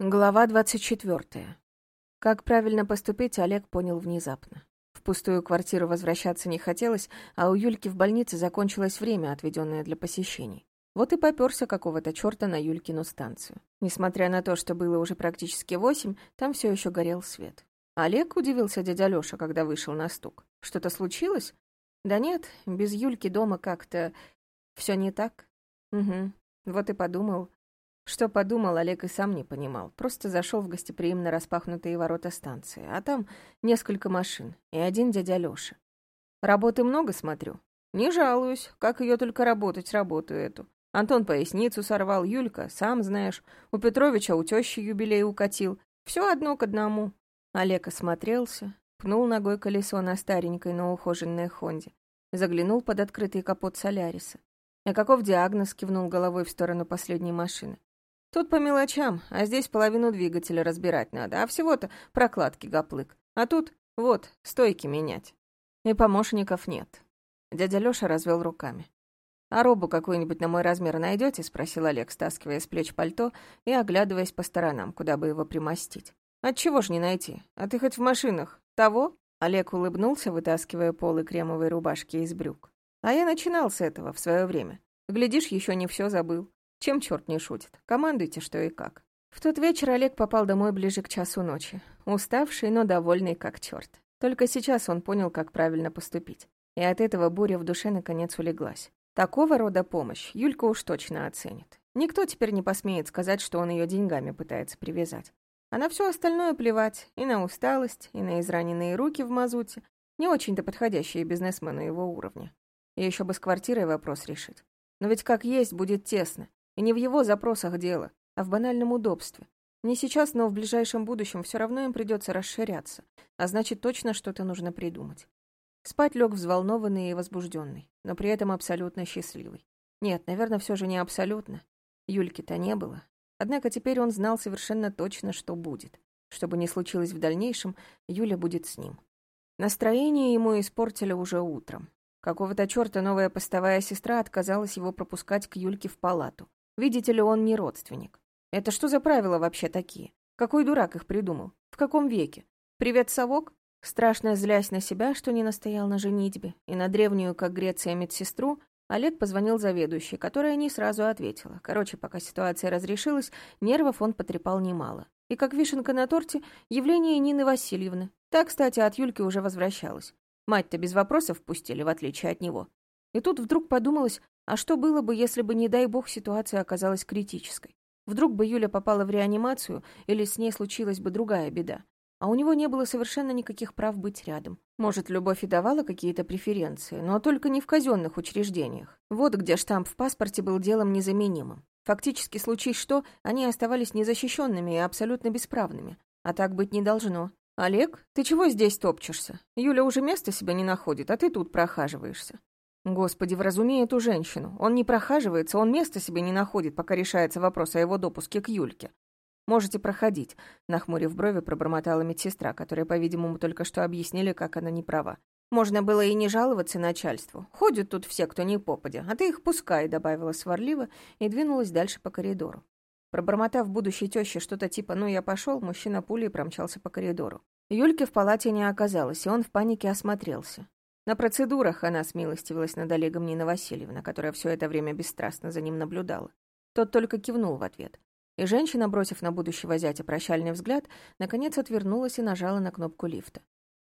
Глава 24. Как правильно поступить, Олег понял внезапно. В пустую квартиру возвращаться не хотелось, а у Юльки в больнице закончилось время, отведенное для посещений. Вот и попёрся какого-то чёрта на Юлькину станцию. Несмотря на то, что было уже практически восемь, там всё ещё горел свет. Олег удивился дядя Лёша, когда вышел на стук. Что-то случилось? Да нет, без Юльки дома как-то всё не так. Угу. Вот и подумал, что подумал, Олег и сам не понимал. Просто зашел в гостеприимно распахнутые ворота станции, а там несколько машин и один дядя Лёша. Работы много, смотрю. Не жалуюсь, как ее только работать, работаю эту. Антон поясницу сорвал, Юлька, сам знаешь. У Петровича у тещи юбилей укатил. Все одно к одному. Олег осмотрелся, пнул ногой колесо на старенькой, но ухоженной Хонде. Заглянул под открытый капот Соляриса. И каков диагноз кивнул головой в сторону последней машины. Тут по мелочам, а здесь половину двигателя разбирать надо, а всего-то прокладки гоплык. А тут, вот, стойки менять. И помощников нет. Дядя Лёша развел руками. «А робу какую-нибудь на мой размер найдете? спросил Олег, стаскивая с плеч пальто и оглядываясь по сторонам, куда бы его примостить. «Отчего ж не найти? А ты хоть в машинах? Того?» Олег улыбнулся, вытаскивая полы кремовой рубашки из брюк. «А я начинал с этого в свое время. Глядишь, еще не все забыл. Чем черт не шутит? Командуйте, что и как. В тот вечер Олег попал домой ближе к часу ночи. Уставший, но довольный как черт. Только сейчас он понял, как правильно поступить. И от этого буря в душе наконец улеглась. Такого рода помощь Юлька уж точно оценит. Никто теперь не посмеет сказать, что он ее деньгами пытается привязать. А на все остальное плевать. И на усталость, и на израненные руки в мазуте. Не очень-то подходящие бизнесмену его уровня. И еще бы с квартирой вопрос решить. Но ведь как есть будет тесно. И не в его запросах дело, а в банальном удобстве. Не сейчас, но в ближайшем будущем все равно им придется расширяться, а значит, точно что-то нужно придумать. Спать лег взволнованный и возбужденный, но при этом абсолютно счастливый. Нет, наверное, все же не абсолютно. Юльки-то не было. Однако теперь он знал совершенно точно, что будет. Что бы ни случилось в дальнейшем, Юля будет с ним. Настроение ему испортили уже утром. Какого-то черта новая постовая сестра отказалась его пропускать к Юльке в палату. Видите ли, он не родственник. Это что за правила вообще такие? Какой дурак их придумал? В каком веке? Привет, совок? Страшно злясь на себя, что не настоял на женитьбе, и на древнюю, как Греция, медсестру, Олег позвонил заведующей, которая не сразу ответила. Короче, пока ситуация разрешилась, нервов он потрепал немало. И как вишенка на торте, явление Нины Васильевны. Та, кстати, от Юльки уже возвращалась. Мать-то без вопросов пустили, в отличие от него. И тут вдруг подумалось, а что было бы, если бы, не дай бог, ситуация оказалась критической? Вдруг бы Юля попала в реанимацию, или с ней случилась бы другая беда. А у него не было совершенно никаких прав быть рядом. Может, любовь и давала какие-то преференции, но только не в казенных учреждениях. Вот где штамп в паспорте был делом незаменимым. Фактически, случись что, они оставались незащищенными и абсолютно бесправными. А так быть не должно. «Олег, ты чего здесь топчешься? Юля уже места себе не находит, а ты тут прохаживаешься. Господи, вразумей эту женщину. Он не прохаживается, он места себе не находит, пока решается вопрос о его допуске к Юльке. «Можете проходить», — нахмурив брови, пробормотала медсестра, которая, по-видимому, только что объяснили, как она не права. «Можно было и не жаловаться начальству. Ходят тут все, кто не попадя, а ты их пускай», — добавила сварливо и двинулась дальше по коридору. Пробормотав будущей тёще что-то типа «ну я пошел», мужчина пулей промчался по коридору. Юльки в палате не оказалось, и он в панике осмотрелся. На процедурах она смилостивилась над Олегом Нина Васильевна, которая все это время бесстрастно за ним наблюдала. Тот только кивнул в ответ. И женщина, бросив на будущего зятя прощальный взгляд, наконец отвернулась и нажала на кнопку лифта.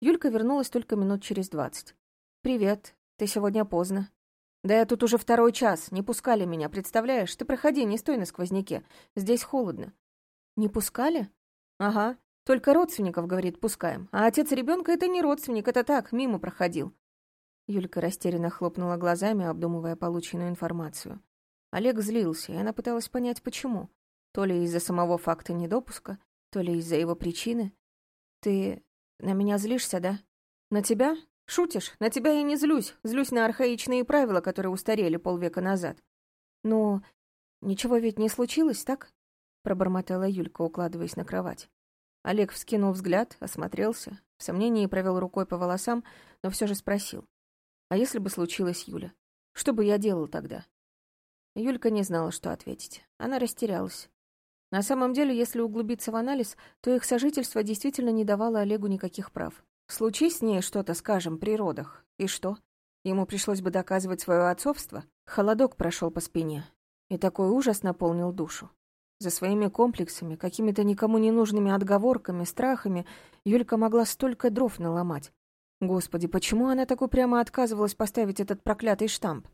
Юлька вернулась только минут через двадцать. «Привет. Ты сегодня поздно». «Да я тут уже второй час. Не пускали меня, представляешь? Ты проходи, не стой на сквозняке. Здесь холодно». «Не пускали?» «Ага. Только родственников, говорит, пускаем. А отец ребенка это не родственник, это так, мимо проходил. Юлька растерянно хлопнула глазами, обдумывая полученную информацию. Олег злился, и она пыталась понять, почему. То ли из-за самого факта недопуска, то ли из-за его причины. «Ты на меня злишься, да? На тебя? Шутишь? На тебя я не злюсь. Злюсь на архаичные правила, которые устарели полвека назад. Ну, ничего ведь не случилось, так?» Пробормотала Юлька, укладываясь на кровать. Олег вскинул взгляд, осмотрелся, в сомнении провел рукой по волосам, но все же спросил. А если бы случилось Юля? Что бы я делал тогда? Юлька не знала, что ответить. Она растерялась. На самом деле, если углубиться в анализ, то их сожительство действительно не давало Олегу никаких прав. Случись с ней что-то, скажем, при родах. И что? Ему пришлось бы доказывать свое отцовство? Холодок прошел по спине. И такой ужас наполнил душу. За своими комплексами, какими-то никому не нужными отговорками, страхами, Юлька могла столько дров наломать. Господи, почему она так упрямо отказывалась поставить этот проклятый штамп?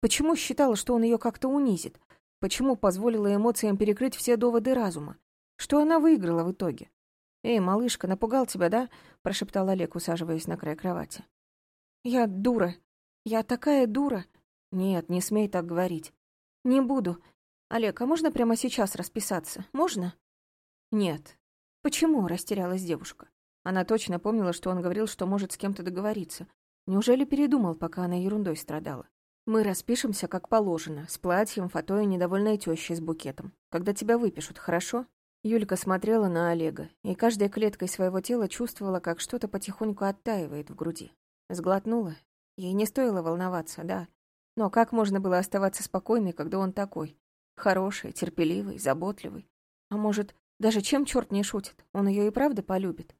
Почему считала, что он ее как-то унизит? Почему позволила эмоциям перекрыть все доводы разума? Что она выиграла в итоге? «Эй, малышка, напугал тебя, да?» — прошептал Олег, усаживаясь на край кровати. «Я дура. Я такая дура». «Нет, не смей так говорить». «Не буду. Олег, а можно прямо сейчас расписаться? Можно?» «Нет». «Почему?» — растерялась девушка. Она точно помнила, что он говорил, что может с кем-то договориться. Неужели передумал, пока она ерундой страдала? Мы распишемся, как положено, с платьем, фото и недовольной тещей с букетом. Когда тебя выпишут, хорошо?» Юлька смотрела на Олега, и каждой клеткой своего тела чувствовала, как что-то потихоньку оттаивает в груди. Сглотнула. Ей не стоило волноваться, да. Но как можно было оставаться спокойной, когда он такой? Хороший, терпеливый, заботливый. А может, даже чем черт не шутит, он ее и правда полюбит?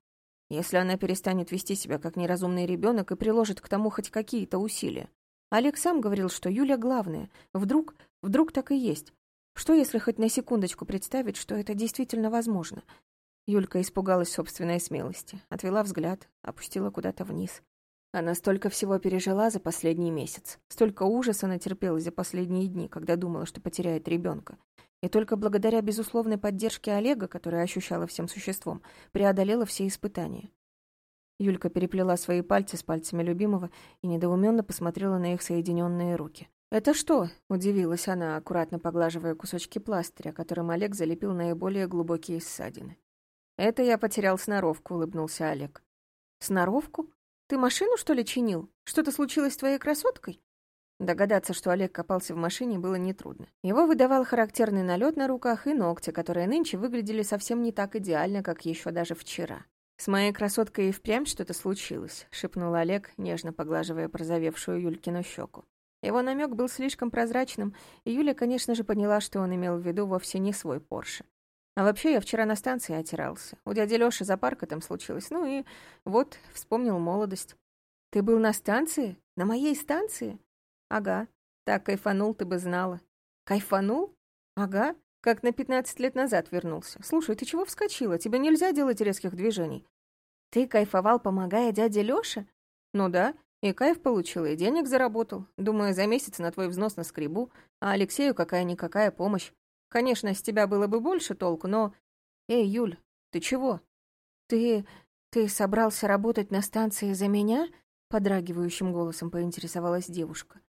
Если она перестанет вести себя как неразумный ребенок и приложит к тому хоть какие-то усилия, Олег сам говорил, что Юля главная. Вдруг, вдруг так и есть. Что, если хоть на секундочку представить, что это действительно возможно? Юлька испугалась собственной смелости, отвела взгляд, опустила куда-то вниз. Она столько всего пережила за последний месяц, столько ужаса натерпелась за последние дни, когда думала, что потеряет ребенка. И только благодаря безусловной поддержке Олега, которая ощущала всем существом, преодолела все испытания. Юлька переплела свои пальцы с пальцами любимого и недоуменно посмотрела на их соединенные руки. «Это что?» — удивилась она, аккуратно поглаживая кусочки пластыря, которым Олег залепил наиболее глубокие ссадины. «Это я потерял сноровку», — улыбнулся Олег. «Сноровку? Ты машину, что ли, чинил? Что-то случилось с твоей красоткой?» Догадаться, что Олег копался в машине, было нетрудно. Его выдавал характерный налет на руках и ногти, которые нынче выглядели совсем не так идеально, как еще даже вчера. «С моей красоткой и впрямь что-то случилось», — шепнул Олег, нежно поглаживая прозовевшую Юлькину щеку. Его намек был слишком прозрачным, и Юля, конечно же, поняла, что он имел в виду вовсе не свой Порше. А вообще, я вчера на станции отирался. У дяди Лёши за паркотом случилось. Ну и вот, вспомнил молодость. «Ты был на станции? На моей станции?» «Ага. Так кайфанул, ты бы знала». «Кайфанул? Ага. Как на пятнадцать лет назад вернулся. Слушай, ты чего вскочила? Тебе нельзя делать резких движений. Ты кайфовал, помогая дяде Лёше? Ну да, и кайф получил, и денег заработал. Думаю, за месяц на твой взнос на скребу, а Алексею какая-никакая помощь. Конечно, с тебя было бы больше толку, но... Эй, Юль, ты чего? Ты... ты собрался работать на станции за меня? Подрагивающим голосом поинтересовалась девушка.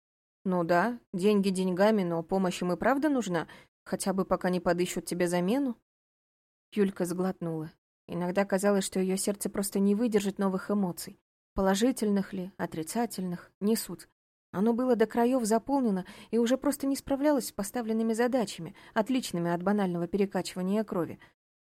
Ну да, деньги деньгами, но помощь им и правда нужна. Хотя бы пока не подыщут тебе замену?» Юлька сглотнула. Иногда казалось, что ее сердце просто не выдержит новых эмоций. Положительных ли, отрицательных, не суть. Оно было до краев заполнено и уже просто не справлялось с поставленными задачами, отличными от банального перекачивания крови.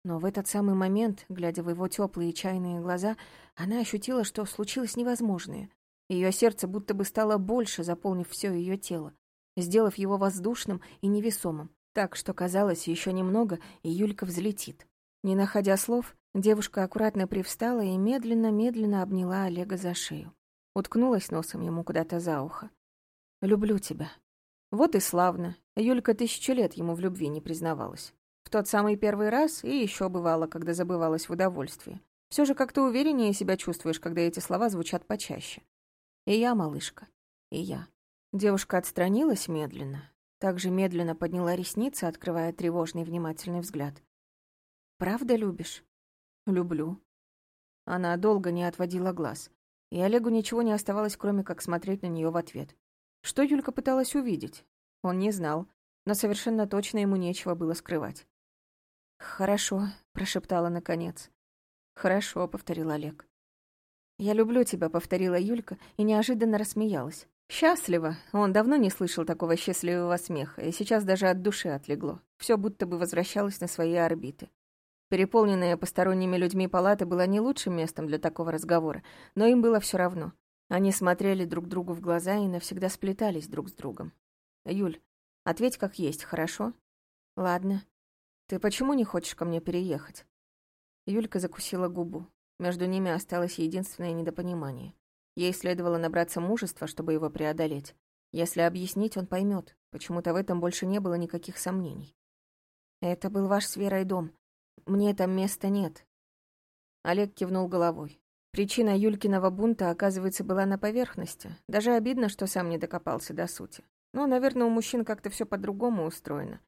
Но в этот самый момент, глядя в его теплые чайные глаза, она ощутила, что случилось невозможное. Ее сердце будто бы стало больше, заполнив все ее тело, сделав его воздушным и невесомым. Так что казалось, еще немного, и Юлька взлетит. Не находя слов, девушка аккуратно привстала и медленно-медленно обняла Олега за шею. Уткнулась носом ему куда-то за ухо. «Люблю тебя». Вот и славно. Юлька тысячу лет ему в любви не признавалась. В тот самый первый раз и еще бывало, когда забывалась в удовольствии. Все же как-то увереннее себя чувствуешь, когда эти слова звучат почаще. И я, малышка, и я. Девушка отстранилась медленно, также медленно подняла ресницы, открывая тревожный внимательный взгляд. «Правда любишь?» «Люблю». Она долго не отводила глаз, и Олегу ничего не оставалось, кроме как смотреть на нее в ответ. Что Юлька пыталась увидеть? Он не знал, но совершенно точно ему нечего было скрывать. «Хорошо», — прошептала наконец. «Хорошо», — повторил Олег. «Я люблю тебя», — повторила Юлька и неожиданно рассмеялась. Счастливо. Он давно не слышал такого счастливого смеха, и сейчас даже от души отлегло. Все будто бы возвращалось на свои орбиты. Переполненная посторонними людьми палата была не лучшим местом для такого разговора, но им было все равно. Они смотрели друг другу в глаза и навсегда сплетались друг с другом. «Юль, ответь как есть, хорошо?» «Ладно». Ты почему не хочешь ко мне переехать?» Юлька закусила губу. Между ними осталось единственное недопонимание. Ей следовало набраться мужества, чтобы его преодолеть. Если объяснить, он поймет. Почему-то в этом больше не было никаких сомнений. «Это был ваш с Верой дом. Мне там места нет». Олег кивнул головой. Причина Юлькиного бунта, оказывается, была на поверхности. Даже обидно, что сам не докопался до сути. Но, наверное, у мужчин как-то все по-другому устроено.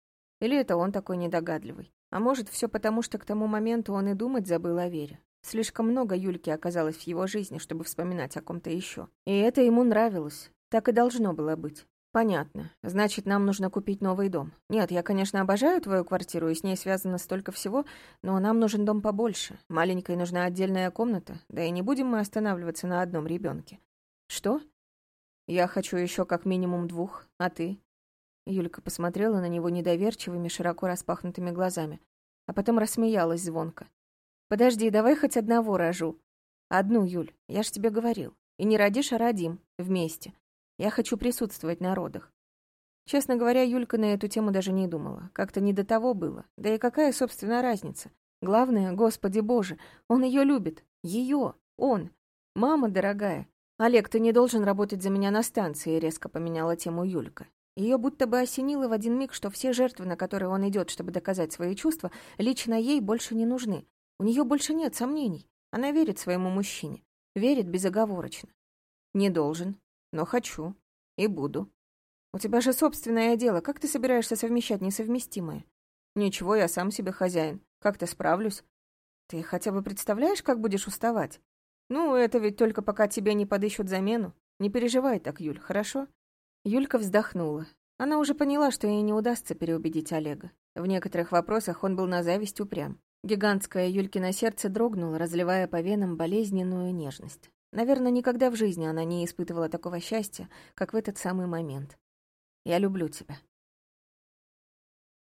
Или это он такой недогадливый. А может, все потому, что к тому моменту он и думать забыл о Вере. Слишком много Юльки оказалось в его жизни, чтобы вспоминать о ком-то еще. И это ему нравилось. Так и должно было быть. Понятно. Значит, нам нужно купить новый дом. Нет, я, конечно, обожаю твою квартиру, и с ней связано столько всего, но нам нужен дом побольше. Маленькой нужна отдельная комната, да и не будем мы останавливаться на одном ребенке. Что? Я хочу еще как минимум двух, а ты? Юлька посмотрела на него недоверчивыми, широко распахнутыми глазами, а потом рассмеялась звонко. «Подожди, давай хоть одного рожу. Одну, Юль, я ж тебе говорил. И не родишь, а родим. Вместе. Я хочу присутствовать на родах». Честно говоря, Юлька на эту тему даже не думала. Как-то не до того было. Да и какая, собственно, разница? Главное, Господи Боже, он ее любит. Ее. Он. Мама дорогая. Олег, ты не должен работать за меня на станции, резко поменяла тему Юлька. Ее будто бы осенило в один миг, что все жертвы, на которые он идет, чтобы доказать свои чувства, лично ей больше не нужны. У нее больше нет сомнений. Она верит своему мужчине. Верит безоговорочно. Не должен, но хочу. И буду. У тебя же собственное дело. Как ты собираешься совмещать несовместимое? Ничего, я сам себе хозяин. Как-то справлюсь. Ты хотя бы представляешь, как будешь уставать? Ну, это ведь только пока тебе не подыщут замену. Не переживай так, Юль, хорошо? Юлька вздохнула. Она уже поняла, что ей не удастся переубедить Олега. В некоторых вопросах он был на зависть упрям. Гигантское Юлькино сердце дрогнуло, разливая по венам болезненную нежность. Наверное, никогда в жизни она не испытывала такого счастья, как в этот самый момент. «Я люблю тебя»,